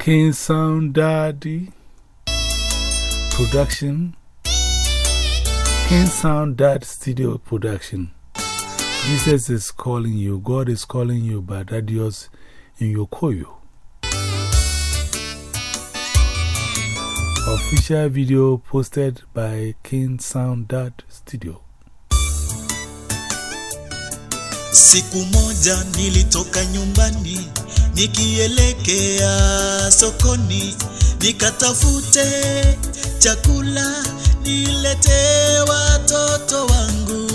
King Sound Daddy Production. King Sound Dad Studio Production. Jesus is calling you, God is calling you by Dadios in Yokoyo. Official video posted by King Sound Dad Studio. Siku moja nilitoka nyumbani nikielekea sokoni nikatafute chakula nilete watoto wangu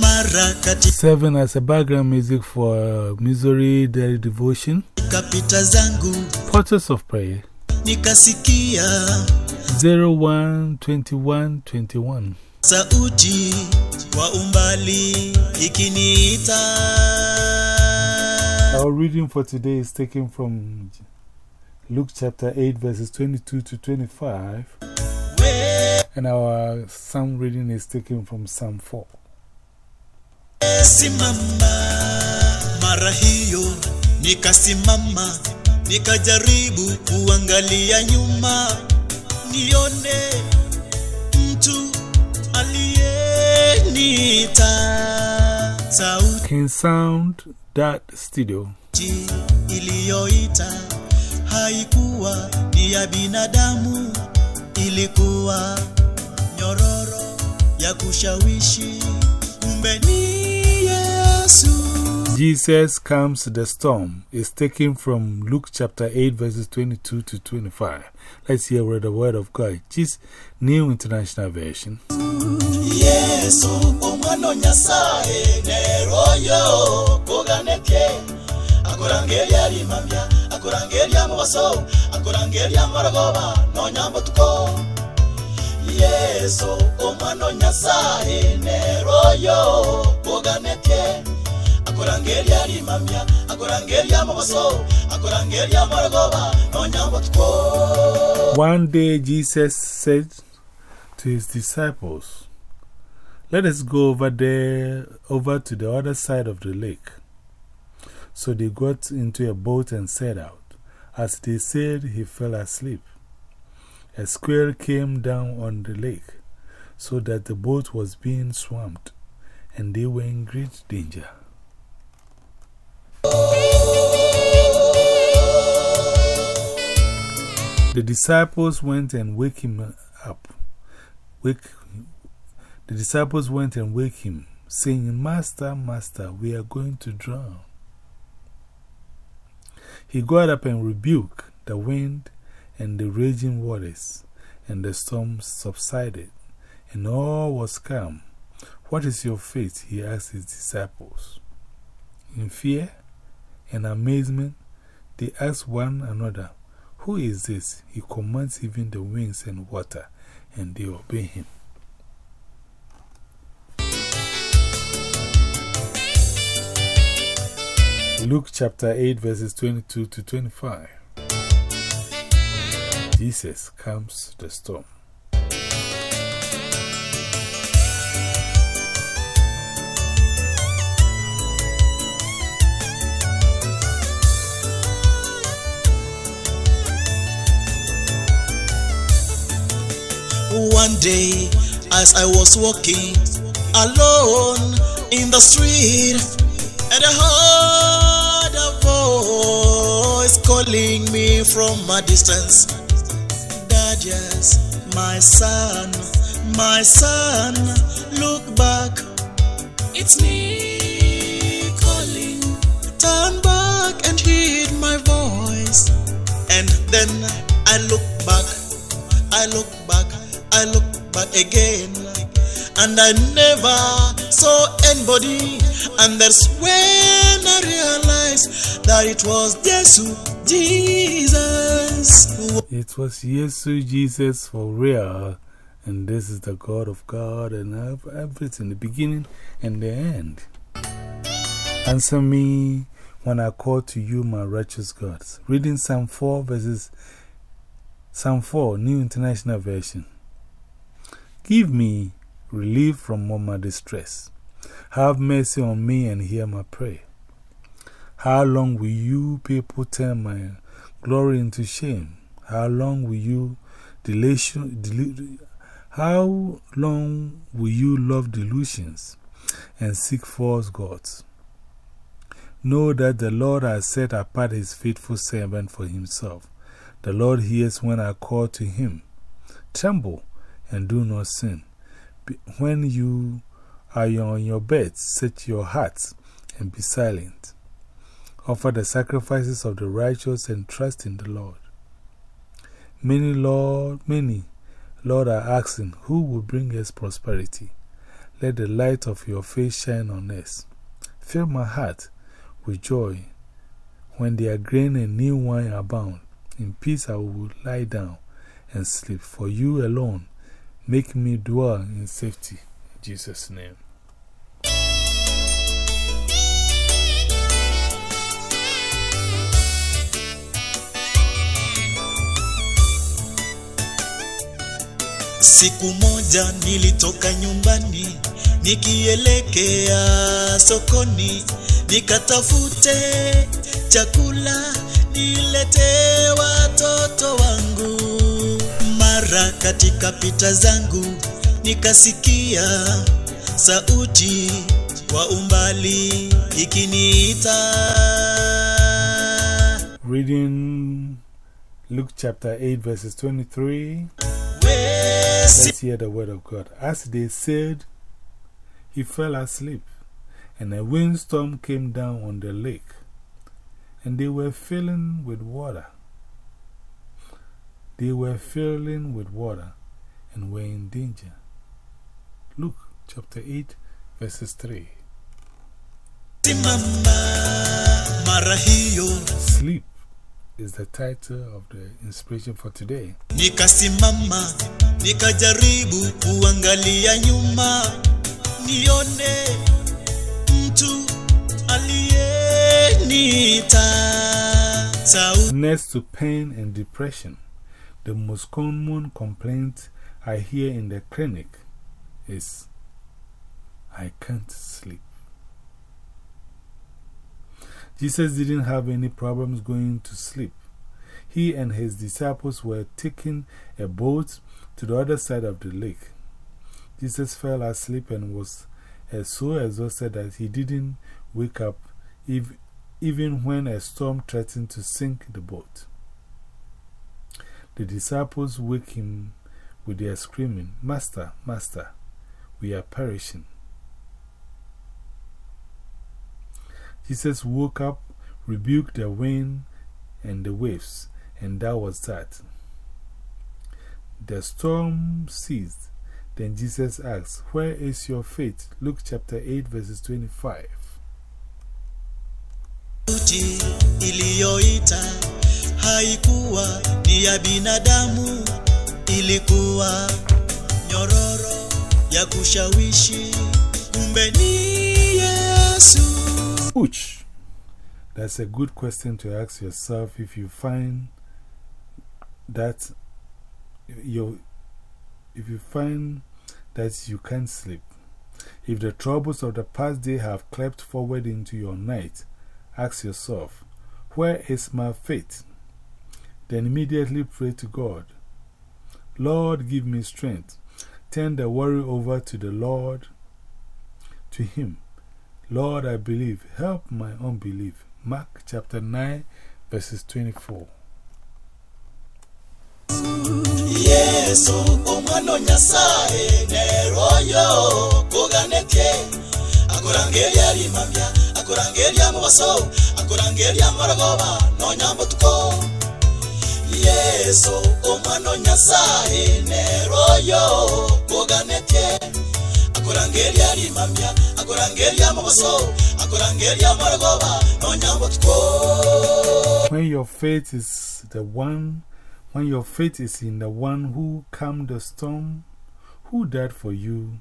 mara kati Seven as a background music for uh, Misery Daily Devotion. kapita zangu Portals of Prayer nikasikia 01 21 21. Sauti kwa umbali ikiniita Our reading for today is taken from Luke chapter 8, verses 22 to 25, we and our psalm reading is taken from Psalm 4. simama mara hiyo nikasimama nikajaribu kuangalia nyuma nione mtu King Sound Dot Studio. iliyoita haikuwa ni ya binadamu ilikuwa nyororo ya kushawishi kumbe ni yesu Jesus Calms the Storm is taken from Luke chapter 8, verses 22 to 25. Let's hear where the word of God. Jesus, New International Version. Yesu omwana nyasaye neroyo kuganeke. Akoranga akurangeli akoranga eryamubaso akoranga eryamaragoba nonyambotuko yesu omwana nyasaye neroyo kuganeke. Akoranga akurangeli akoranga eryamubaso akoranga eryamaragoba nonyambotuko One day Jesus said to his disciples, Let us go over there, over to the other side of the lake. So they got into a boat and set out. As they said, he fell asleep. A squall came down on the lake, so that the boat was being swamped, and they were in great danger. The disciples went and wake him up. Wake, the disciples went and wake him, saying, Master, Master, we are going to drown. He got up and rebuked the wind and the raging waters, and the storm subsided, and all was calm. What is your faith? He asked his disciples. In fear and amazement, they asked one another, Who is this? He commands even the winds and water, and they obey him. Luke chapter 8, verses 22 to 25. Jesus calms the storm. One day, as I was walking alone in the street, and I heard a voice calling me from a distance. Dadius, my son, my son, look back. It's me calling. Turn back and heed my voice. And then I look back, I look again. And I never saw anybody. And that's when I realized that it was Jesus, Jesus. It was Yesu Jesus for real, and this is the God of God and ev- everything, the beginning and the end. Answer me when I call to you, my righteous gods. Reading Psalm 4, verses Psalm 4, New International Version. Give me relief from all my distress. Have mercy on me and hear my prayer. How long will you people turn my glory into shame? How long will you delusion, delu how long will you love delusions and seek false gods? Know that the Lord has set apart his faithful servant for himself. The Lord hears when I call to him. Tremble and do not sin. When you are on your bed, set your hearts and be silent. Offer the sacrifices of the righteous and trust in the Lord. Many, Lord, many Lord, are asking, Who will bring us prosperity? Let the light of your face shine on us. Fill my heart with joy when their grain and new wine abound. In peace I will lie down and sleep. For you alone make me dwell in safety. In Jesus' name. Siku moja nilitoka nyumbani nikielekea sokoni nikatafute chakula nilete watoto wangu. Mara katika pita zangu nikasikia sauti kwa umbali ikiniita. Reading Luke chapter 8, verses 23. Let's hear the word of God. As they said, he fell asleep, and a windstorm came down on the lake, and they were filling with water. They were filling with water and were in danger. Luke chapter 8, verses 3. simama mara hiyo Sleep is the title of the inspiration for today. Nikasimama, nikajaribu kuangalia nyuma, nione mtu Next to pain and depression, the most common complaint I hear in the clinic is I can't sleep. Jesus didn't have any problems going to sleep. He and his disciples were taking a boat to the other side of the lake. Jesus fell asleep and was so exhausted that he didn't wake up ev even when a storm threatened to sink the boat. The disciples wake him with their screaming, Master, Master, we are perishing. Jesus woke up, rebuked the wind and the waves, and that was that. The storm ceased. Then Jesus asked, Where is your faith? Luke chapter 8, verses 25. Haikuwa ni ya binadamu, ilikuwa nyororo ya kushawishi, kumbe ni Yesu. Ouch! That's a good question to ask yourself if you find that you if you find that you can't sleep. If the troubles of the past day have crept forward into your night, ask yourself, Where is my faith? Then immediately pray to God. Lord, give me strength. Turn the worry over to the Lord, to Him. Lord, I believe. Help my unbelief. Mark chapter 9, verses 24. yesu nyasaye neroyo kuganeke mubaso akorangeria maragoba nonyambutuko nyasaye neroyo When your faith is the one, when your faith is in the one who calmed the storm, who died for you,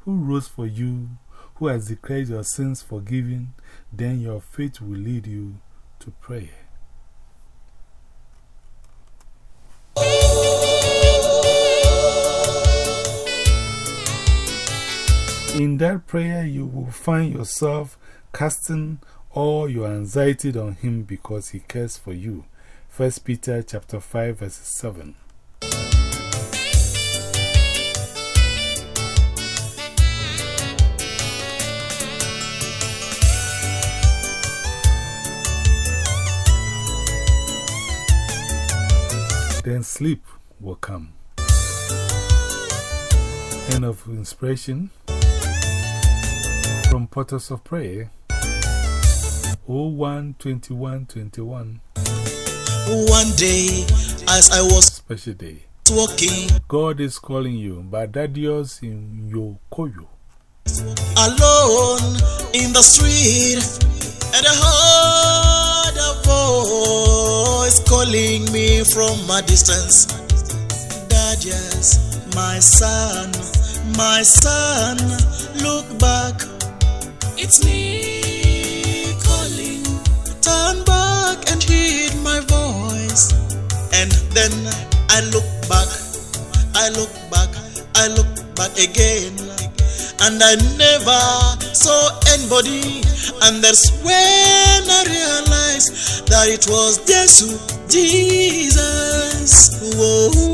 who rose for you, who has declared your sins forgiven, then your faith will lead you to prayer. In that prayer, you will find yourself casting all your anxiety on Him because He cares for you 1 Peter chapter 5, verse 7. Then sleep will come. End of inspiration from Portals of Prayer 01 21 21. One day, as I was Special day. walking God is calling you, but Dadios in Yokoyo. alone in the street, and I heard a voice calling me from a distance. Dadius, my son, my son, look back. It's me calling. Turn back and heed my voice. And then I look back, I look back, I look back again. And I never saw anybody. And that's when I realized that it was Jesus, Jesus. Whoa.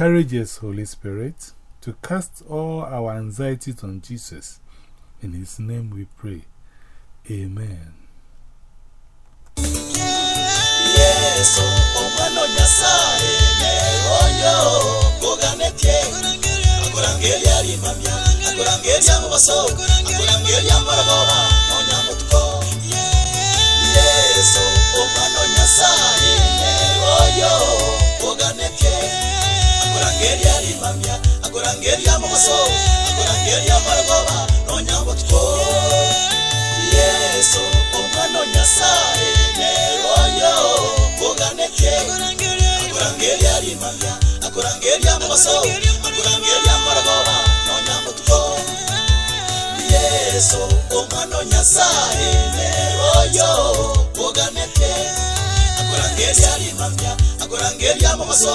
Encourage us, Holy Spirit, to cast all our anxieties on Jesus. In His name we pray. Amen. Kuganetie akoranga eryarimamya akoranga eryamubaso akoranga eryamaragoba nonyamutuko yesu omwana nyasaye neroyo kuganetie akoranga eryarimamya akoranga eryamubaso akoranga eryamaragoba nonyamutuko yesu omwana nyasaye neroyo kuganeke akoranga eryarimamya akoranga eryamubaso akoranga eryamaragoba nonyamutuko yesu omwana nyasaye neroyo kuganeke akoranga eryarimamya akoranga eryamubaso